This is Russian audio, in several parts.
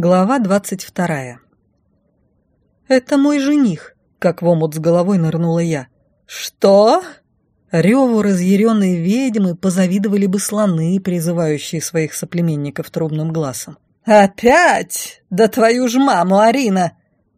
Глава двадцать вторая. «Это мой жених», — как в омут с головой нырнула я. «Что?» Реву разъяренной ведьмы позавидовали бы слоны, призывающие своих соплеменников трубным глазом. «Опять? Да твою ж маму, Арина!»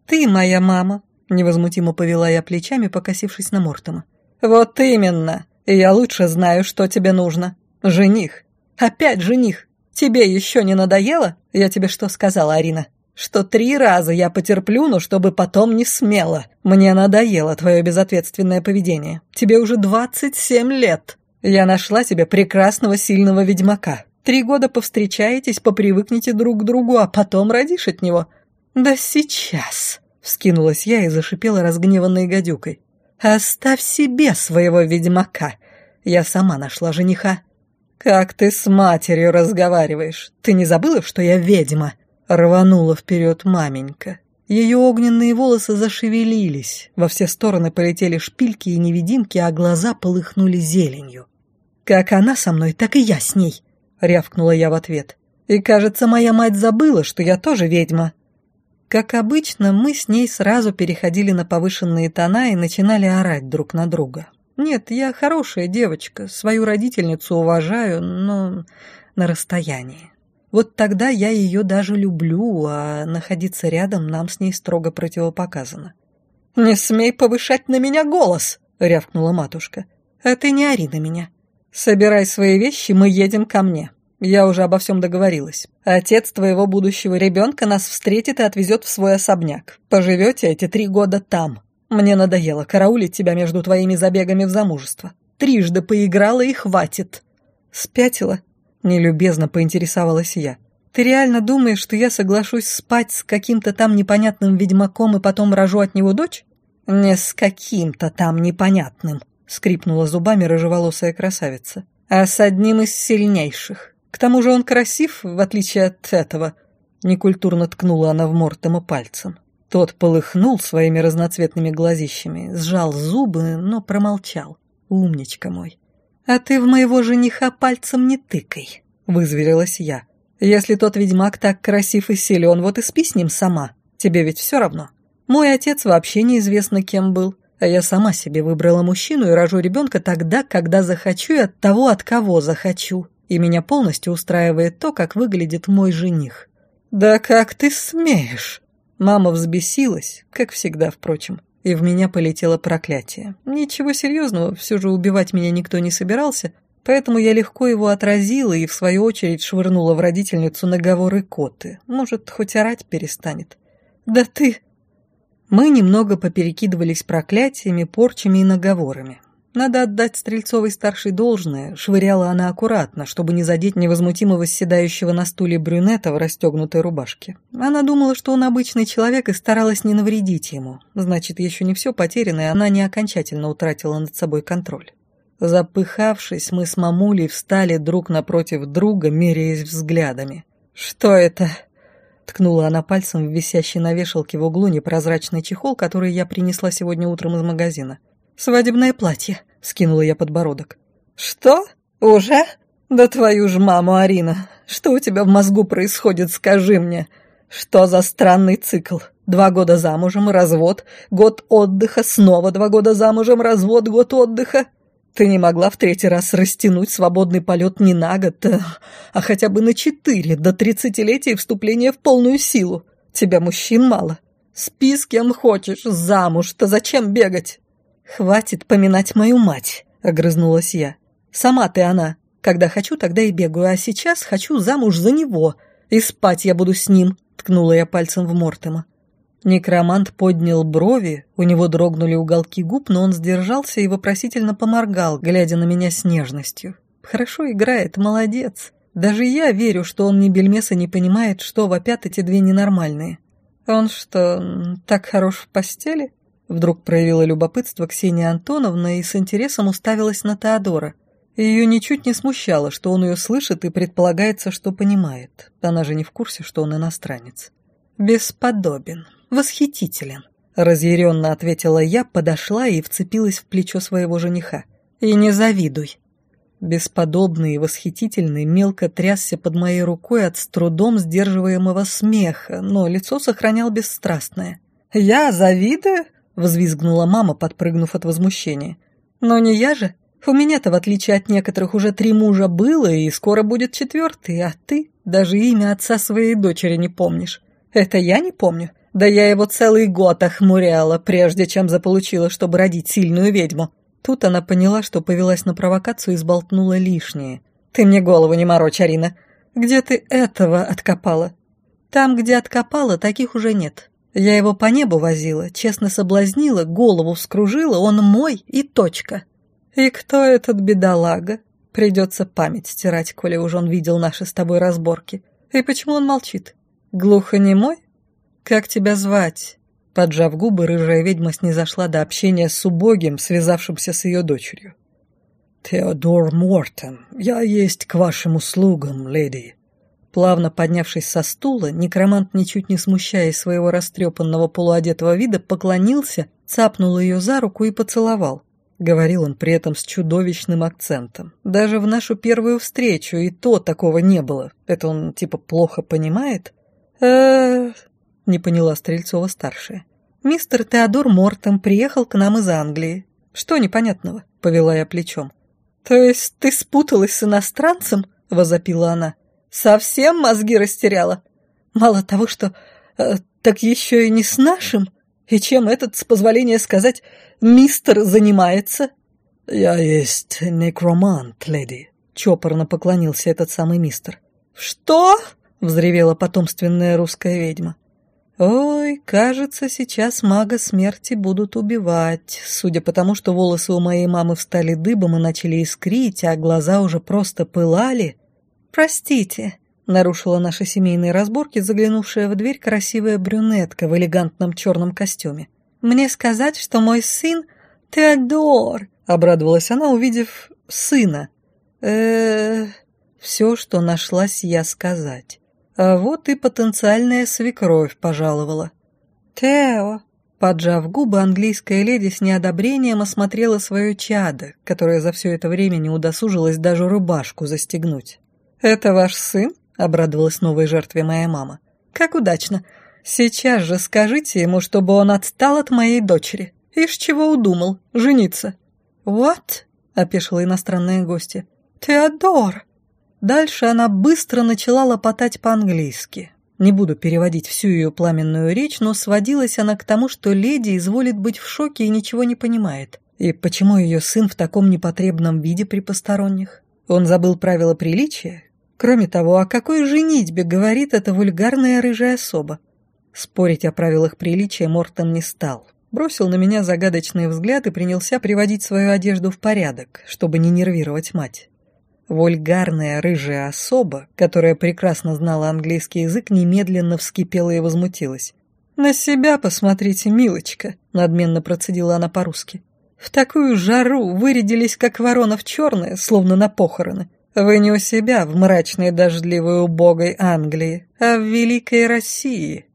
«Ты моя мама», — невозмутимо повела я плечами, покосившись на Мортома. «Вот именно. Я лучше знаю, что тебе нужно. Жених. Опять жених. Тебе еще не надоело? Я тебе что сказала, Арина? Что три раза я потерплю, но чтобы потом не смело. Мне надоело твое безответственное поведение. Тебе уже двадцать семь лет. Я нашла тебе прекрасного сильного ведьмака. Три года повстречаетесь, попривыкнете друг к другу, а потом родишь от него. Да сейчас, вскинулась я и зашипела разгневанной гадюкой. Оставь себе своего ведьмака. Я сама нашла жениха. «Как ты с матерью разговариваешь? Ты не забыла, что я ведьма?» Рванула вперед маменька. Ее огненные волосы зашевелились, во все стороны полетели шпильки и невидимки, а глаза полыхнули зеленью. «Как она со мной, так и я с ней», — рявкнула я в ответ. «И, кажется, моя мать забыла, что я тоже ведьма». Как обычно, мы с ней сразу переходили на повышенные тона и начинали орать друг на друга. Нет, я хорошая девочка, свою родительницу уважаю, но на расстоянии. Вот тогда я ее даже люблю, а находиться рядом нам с ней строго противопоказано. «Не смей повышать на меня голос!» — рявкнула матушка. «А ты не ори на меня. Собирай свои вещи, мы едем ко мне. Я уже обо всем договорилась. Отец твоего будущего ребенка нас встретит и отвезет в свой особняк. Поживете эти три года там. Мне надоело караулить тебя между твоими забегами в замужество. Трижды поиграла и хватит. Спятила? Нелюбезно поинтересовалась я. Ты реально думаешь, что я соглашусь спать с каким-то там непонятным ведьмаком и потом рожу от него дочь? Не с каким-то там непонятным, скрипнула зубами рыжеволосая красавица, а с одним из сильнейших. К тому же он красив, в отличие от этого. Некультурно ткнула она в Мортема пальцем. Тот полыхнул своими разноцветными глазищами, сжал зубы, но промолчал. «Умничка мой!» «А ты в моего жениха пальцем не тыкай», — вызверилась я. «Если тот ведьмак так красив и силен, вот и спи с ним сама. Тебе ведь все равно. Мой отец вообще неизвестно кем был, а я сама себе выбрала мужчину и рожу ребенка тогда, когда захочу и от того, от кого захочу. И меня полностью устраивает то, как выглядит мой жених». «Да как ты смеешь?» Мама взбесилась, как всегда, впрочем, и в меня полетело проклятие. Ничего серьезного, все же убивать меня никто не собирался, поэтому я легко его отразила и, в свою очередь, швырнула в родительницу наговоры коты. Может, хоть орать перестанет. «Да ты...» Мы немного поперекидывались проклятиями, порчами и наговорами. Надо отдать Стрельцовой старшей должное, швыряла она аккуратно, чтобы не задеть невозмутимого седающего на стуле брюнета в расстегнутой рубашке. Она думала, что он обычный человек и старалась не навредить ему. Значит, еще не все потеряно, и она не окончательно утратила над собой контроль. Запыхавшись, мы с мамулей встали друг напротив друга, меряясь взглядами. «Что это?» Ткнула она пальцем в висящий на вешалке в углу непрозрачный чехол, который я принесла сегодня утром из магазина. «Свадебное платье», — скинула я подбородок. «Что? Уже? Да твою ж маму, Арина! Что у тебя в мозгу происходит, скажи мне? Что за странный цикл? Два года замужем, развод, год отдыха, снова два года замужем, развод, год отдыха. Ты не могла в третий раз растянуть свободный полет не на год, а, а хотя бы на четыре, до тридцатилетия вступления в полную силу. Тебя мужчин мало. Спи с кем хочешь, замуж-то зачем бегать? «Хватит поминать мою мать», — огрызнулась я. «Сама ты она. Когда хочу, тогда и бегаю, а сейчас хочу замуж за него. И спать я буду с ним», — ткнула я пальцем в Мортема. Некромант поднял брови, у него дрогнули уголки губ, но он сдержался и вопросительно поморгал, глядя на меня с нежностью. «Хорошо играет, молодец. Даже я верю, что он ни бельмеса не понимает, что вопят эти две ненормальные. Он что, так хорош в постели?» Вдруг проявила любопытство Ксения Антоновна и с интересом уставилась на Теодора. Ее ничуть не смущало, что он ее слышит и предполагается, что понимает. Она же не в курсе, что он иностранец. «Бесподобен, восхитителен», — разъяренно ответила я, подошла и вцепилась в плечо своего жениха. «И не завидуй». бесподобный и восхитительный, мелко трясся под моей рукой от с трудом сдерживаемого смеха, но лицо сохранял бесстрастное. «Я завидую?» — взвизгнула мама, подпрыгнув от возмущения. «Но не я же. У меня-то, в отличие от некоторых, уже три мужа было, и скоро будет четвертый, а ты даже имя отца своей дочери не помнишь. Это я не помню. Да я его целый год охмуряла, прежде чем заполучила, чтобы родить сильную ведьму. Тут она поняла, что повелась на провокацию и сболтнула лишнее. «Ты мне голову не морочь, Арина. Где ты этого откопала?» «Там, где откопала, таких уже нет. Я его по небу возила, честно соблазнила, голову вскружила, он мой и точка». «И кто этот бедолага?» Придется память стирать, коли уж он видел наши с тобой разборки. И почему он молчит? Глухонемой? Как тебя звать?» Поджав губы, рыжая ведьма снизошла до общения с убогим, связавшимся с ее дочерью. «Теодор Мортон, я есть к вашим услугам, леди». Плавно поднявшись со стула, некромант, ничуть не смущаясь своего растрепанного полуодетого вида, поклонился, цапнул ее за руку и поцеловал. Говорил он при этом с чудовищным акцентом. Даже в нашу первую встречу и то такого не было. Это он типа плохо понимает? не поняла Стрельцова-старшая. «Мистер Теодор Мортом приехал к нам из Англии. Что непонятного?» — повела я плечом. «То есть ты спуталась с иностранцем?» — возопила она. «Совсем мозги растеряла? Мало того, что... Э, так еще и не с нашим? И чем этот, с позволения сказать, мистер занимается?» «Я есть некромант, леди», — чопорно поклонился этот самый мистер. «Что?» — взревела потомственная русская ведьма. «Ой, кажется, сейчас мага смерти будут убивать, судя по тому, что волосы у моей мамы встали дыбом и начали искрить, а глаза уже просто пылали. Простите», — нарушила наши семейные разборки заглянувшая в дверь красивая брюнетка в элегантном черном костюме. «Мне сказать, что мой сын Теодор», — обрадовалась она, увидев сына. э Все, что нашлась я сказать. А вот и потенциальная свекровь пожаловала. «Тео!» Поджав губы, английская леди с неодобрением осмотрела свое чадо, которое за все это время не удосужилось даже рубашку застегнуть. «Это ваш сын?» — обрадовалась новой жертве моя мама. «Как удачно! Сейчас же скажите ему, чтобы он отстал от моей дочери. Ишь чего удумал? Жениться?» «What?» — опешила иностранная гостья. «Теодор!» Дальше она быстро начала лопотать по-английски. Не буду переводить всю ее пламенную речь, но сводилась она к тому, что леди изволит быть в шоке и ничего не понимает. И почему ее сын в таком непотребном виде при посторонних? Он забыл правила приличия? Кроме того, о какой женитьбе говорит эта вульгарная рыжая особа? Спорить о правилах приличия Мортон не стал. Бросил на меня загадочный взгляд и принялся приводить свою одежду в порядок, чтобы не нервировать мать. Вульгарная рыжая особа, которая прекрасно знала английский язык, немедленно вскипела и возмутилась. «На себя посмотрите, милочка», — надменно процедила она по-русски. «В такую жару вырядились, как ворона в черное, словно на похороны. Вы не у себя в мрачной дождливой убогой Англии, а в великой России».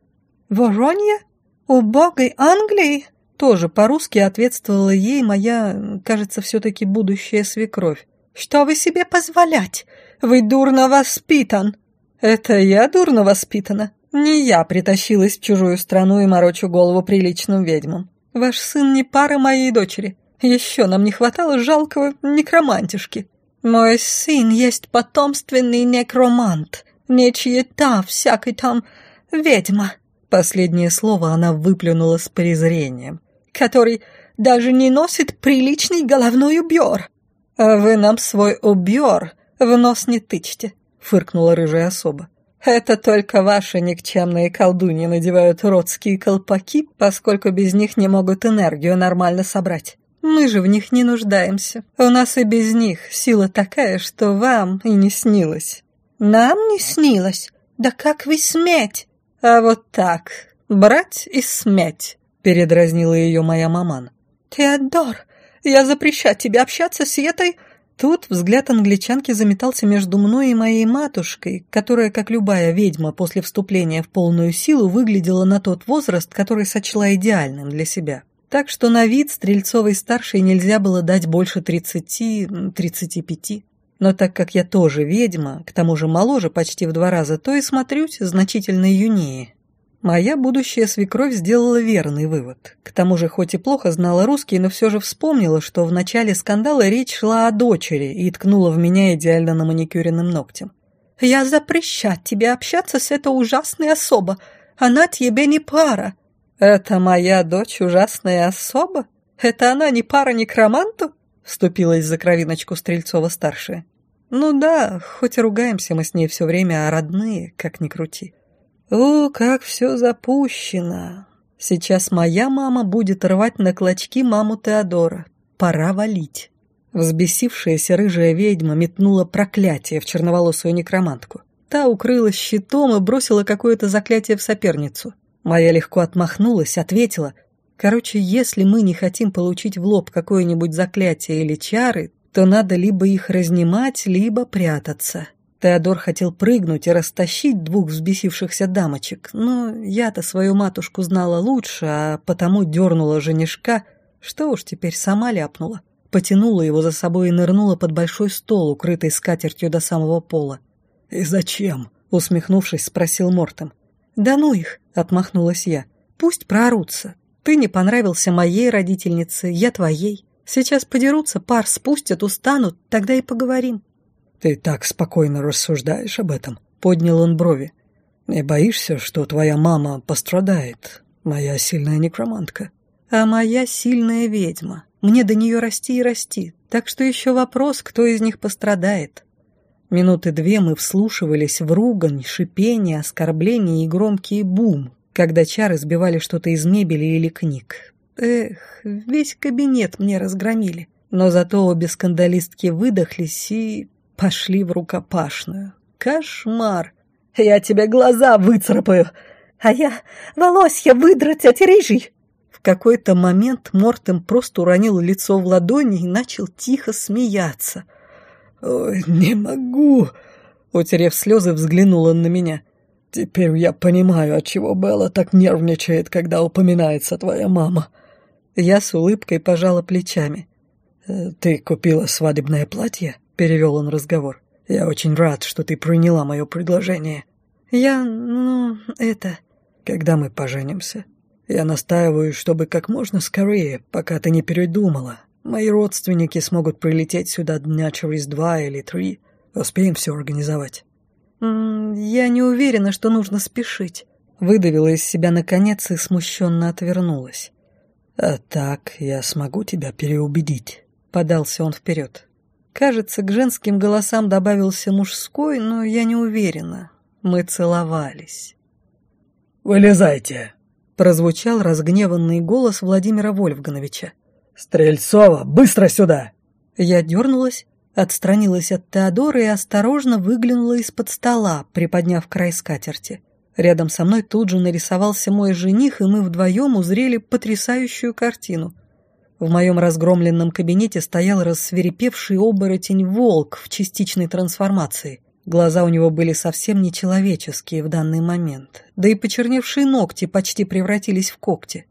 «Воронья? Убогой Англии?» Тоже по-русски ответствовала ей моя, кажется, все-таки будущая свекровь. «Что вы себе позволять? Вы дурно воспитан!» «Это я дурно воспитана? Не я притащилась в чужую страну и морочу голову приличным ведьмам. Ваш сын не пара моей дочери. Еще нам не хватало жалкого некромантишки. Мой сын есть потомственный некромант, не чья-то всякой там ведьма». Последнее слово она выплюнула с презрением. «Который даже не носит приличный головной убер. «А вы нам свой убьер в нос не тычьте», — фыркнула рыжая особа. «Это только ваши никчемные колдуньи надевают родские колпаки, поскольку без них не могут энергию нормально собрать. Мы же в них не нуждаемся. У нас и без них сила такая, что вам и не снилось». «Нам не снилось? Да как вы сметь?» «А вот так, брать и сметь», — передразнила ее моя маман. «Теодор, я запрещаю тебе общаться с этой...» Тут взгляд англичанки заметался между мной и моей матушкой, которая, как любая ведьма после вступления в полную силу, выглядела на тот возраст, который сочла идеальным для себя. Так что на вид Стрельцовой-старшей нельзя было дать больше тридцати... тридцати пяти. Но так как я тоже ведьма, к тому же моложе почти в два раза, то и смотрюсь значительно юнее. Моя будущая свекровь сделала верный вывод. К тому же, хоть и плохо знала русский, но все же вспомнила, что в начале скандала речь шла о дочери и ткнула в меня идеально на маникюренным ногтем. «Я запрещать тебе общаться с этой ужасной особо. Она тебе не пара». «Это моя дочь ужасная особа? Это она не пара некроманту?» Вступилась за кровиночку Стрельцова-старшая. «Ну да, хоть и ругаемся мы с ней все время, а родные, как ни крути». О, как все запущено. Сейчас моя мама будет рвать на клочки маму Теодора. Пора валить. Взбесившаяся рыжая ведьма метнула проклятие в черноволосую некромантку. Та укрылась щитом и бросила какое-то заклятие в соперницу. Моя легко отмахнулась, ответила. Короче, если мы не хотим получить в лоб какое-нибудь заклятие или чары, то надо либо их разнимать, либо прятаться. Теодор хотел прыгнуть и растащить двух взбесившихся дамочек, но я-то свою матушку знала лучше, а потому дернула женишка, что уж теперь сама ляпнула. Потянула его за собой и нырнула под большой стол, укрытый скатертью до самого пола. «И зачем?» — усмехнувшись, спросил Мортом. «Да ну их!» — отмахнулась я. «Пусть проорутся. Ты не понравился моей родительнице, я твоей. Сейчас подерутся, пар спустят, устанут, тогда и поговорим». «Ты так спокойно рассуждаешь об этом?» — поднял он брови. «Не боишься, что твоя мама пострадает, моя сильная некромантка?» «А моя сильная ведьма. Мне до нее расти и расти, так что еще вопрос, кто из них пострадает». Минуты две мы вслушивались в ругань, шипение, оскорбление и громкий бум, когда чары сбивали что-то из мебели или книг. Эх, весь кабинет мне разгромили. Но зато обе скандалистки выдохлись и Пошли в рукопашную. Кошмар. Я тебе глаза выцарапаю, а я волосья выдрать от рыжий. В какой-то момент Мортем просто уронил лицо в ладони и начал тихо смеяться. «Ой, не могу!» Утерев слезы, взглянул он на меня. «Теперь я понимаю, отчего Белла так нервничает, когда упоминается твоя мама». Я с улыбкой пожала плечами. «Э, «Ты купила свадебное платье?» — перевел он разговор. «Я очень рад, что ты приняла мое предложение». «Я... ну... это...» «Когда мы поженимся?» «Я настаиваю, чтобы как можно скорее, пока ты не передумала. Мои родственники смогут прилететь сюда дня через два или три. Успеем все организовать». «Я не уверена, что нужно спешить», — выдавила из себя наконец и смущенно отвернулась. «А так я смогу тебя переубедить», — подался он вперед. Кажется, к женским голосам добавился мужской, но я не уверена. Мы целовались. «Вылезайте!» — прозвучал разгневанный голос Владимира Вольфгановича. «Стрельцова, быстро сюда!» Я дернулась, отстранилась от Теодора и осторожно выглянула из-под стола, приподняв край скатерти. Рядом со мной тут же нарисовался мой жених, и мы вдвоем узрели потрясающую картину — в моем разгромленном кабинете стоял рассверепевший оборотень-волк в частичной трансформации. Глаза у него были совсем нечеловеческие в данный момент, да и почерневшие ногти почти превратились в когти.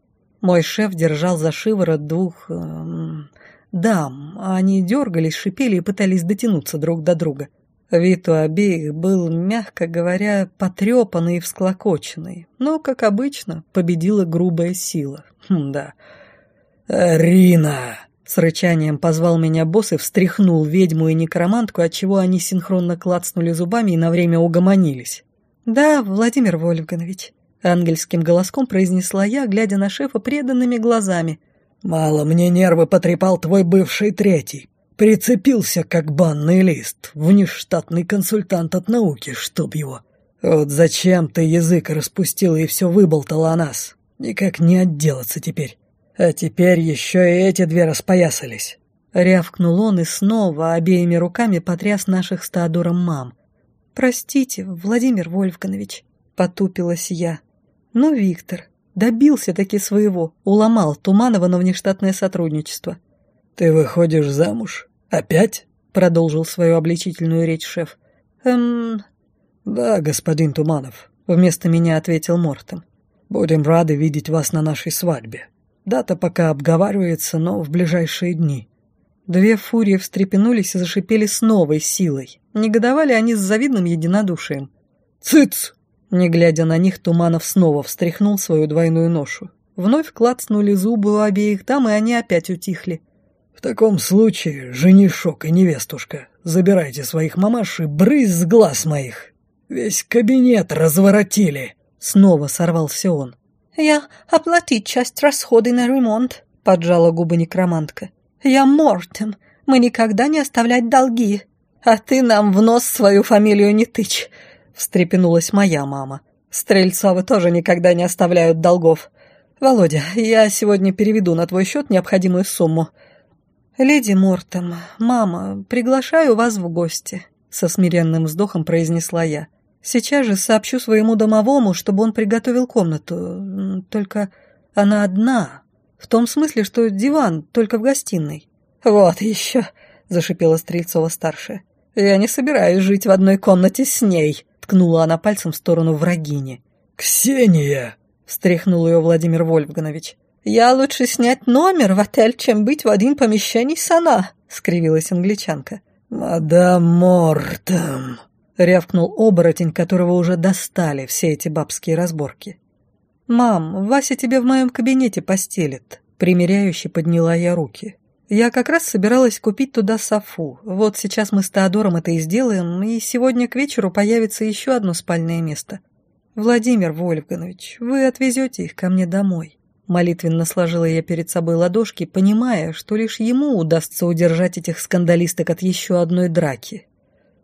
Мой шеф держал за шиворот двух... Эм, дам, они дергались, шипели и пытались дотянуться друг до друга. Вид у обеих был, мягко говоря, потрепанный и всклокоченный, но, как обычно, победила грубая сила. Хм, да... «Рина!» С рычанием позвал меня босс и встряхнул ведьму и некромантку, отчего они синхронно клацнули зубами и на время угомонились. «Да, Владимир Вольфганович», — ангельским голоском произнесла я, глядя на шефа преданными глазами. «Мало мне нервы потрепал твой бывший третий. Прицепился, как банный лист, внештатный консультант от науки, чтоб его. Вот зачем ты язык распустила и все выболтала о нас? Никак не отделаться теперь». А теперь еще и эти две распоясались. Рявкнул он и снова обеими руками потряс наших с Теодором мам. «Простите, Владимир Вольфганович», — потупилась я. «Ну, Виктор, добился-таки своего, уломал Туманова на внештатное сотрудничество». «Ты выходишь замуж? Опять?» — продолжил свою обличительную речь шеф. «Эм...» «Да, господин Туманов», — вместо меня ответил Мортом. «Будем рады видеть вас на нашей свадьбе. Дата пока обговаривается, но в ближайшие дни». Две фурии встрепенулись и зашипели с новой силой. Негодовали они с завидным единодушием. «Цыц!» Не глядя на них, Туманов снова встряхнул свою двойную ношу. Вновь клацнули зубы у обеих дам, и они опять утихли. «В таком случае, женишок и невестушка, забирайте своих мамаш и брысь с глаз моих. Весь кабинет разворотили!» Снова сорвался он. «Я оплатить часть расходы на ремонт», — поджала губы некромантка. «Я Мортем. Мы никогда не оставлять долги. А ты нам в нос свою фамилию не тычь», — встрепенулась моя мама. «Стрельцовы тоже никогда не оставляют долгов. Володя, я сегодня переведу на твой счет необходимую сумму». «Леди Мортем, мама, приглашаю вас в гости», — со смиренным вздохом произнесла я. «Сейчас же сообщу своему домовому, чтобы он приготовил комнату. Только она одна, в том смысле, что диван только в гостиной. «Вот еще», — зашипела Стрельцова-старшая. «Я не собираюсь жить в одной комнате с ней», — ткнула она пальцем в сторону врагини. «Ксения!» — встряхнул ее Владимир Вольфганович. «Я лучше снять номер в отель, чем быть в один помещении с она», — скривилась англичанка. «Мадам Мортом», — рявкнул оборотень, которого уже достали все эти бабские разборки. «Мам, Вася тебе в моем кабинете постелит», — примиряюще подняла я руки. «Я как раз собиралась купить туда софу. Вот сейчас мы с Теодором это и сделаем, и сегодня к вечеру появится еще одно спальное место. Владимир Вольфганович, вы отвезете их ко мне домой». Молитвенно сложила я перед собой ладошки, понимая, что лишь ему удастся удержать этих скандалисток от еще одной драки.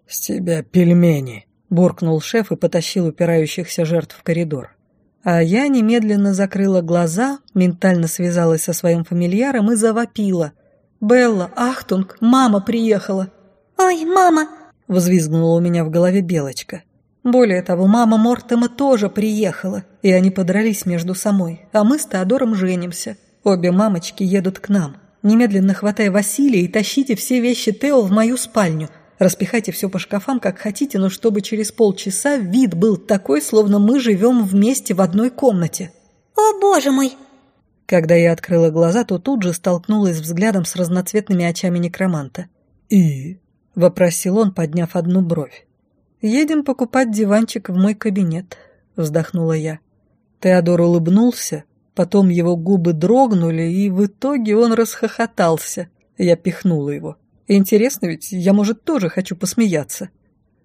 «С тебя пельмени», — буркнул шеф и потащил упирающихся жертв в коридор. А я немедленно закрыла глаза, ментально связалась со своим фамильяром и завопила. «Белла, Ахтунг, мама приехала!» «Ой, мама!» — взвизгнула у меня в голове Белочка. Более того, мама Мортема тоже приехала, и они подрались между собой, а мы с Теодором женимся. Обе мамочки едут к нам. Немедленно хватай Василия и тащите все вещи Тео в мою спальню — Распихайте все по шкафам, как хотите, но чтобы через полчаса вид был такой, словно мы живем вместе в одной комнате. «О, боже мой!» Когда я открыла глаза, то тут же столкнулась взглядом с разноцветными очами некроманта. «И?» — вопросил он, подняв одну бровь. «Едем покупать диванчик в мой кабинет», — вздохнула я. Теодор улыбнулся, потом его губы дрогнули, и в итоге он расхохотался. Я пихнула его. Интересно ведь, я, может, тоже хочу посмеяться.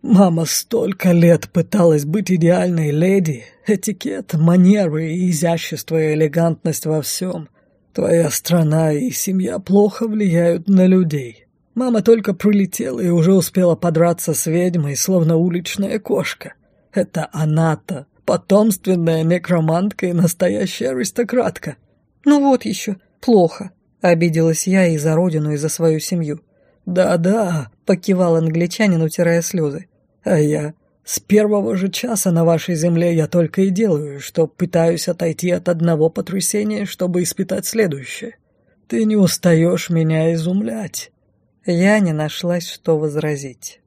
Мама столько лет пыталась быть идеальной леди. Этикет, манеры, изящество и элегантность во всем. Твоя страна и семья плохо влияют на людей. Мама только прилетела и уже успела подраться с ведьмой, словно уличная кошка. Это она-то, потомственная некромантка и настоящая аристократка. Ну вот еще, плохо. Обиделась я и за родину, и за свою семью. «Да-да», — покивал англичанин, утирая слезы. «А я с первого же часа на вашей земле я только и делаю, что пытаюсь отойти от одного потрясения, чтобы испытать следующее. Ты не устаешь меня изумлять». Я не нашлась, что возразить.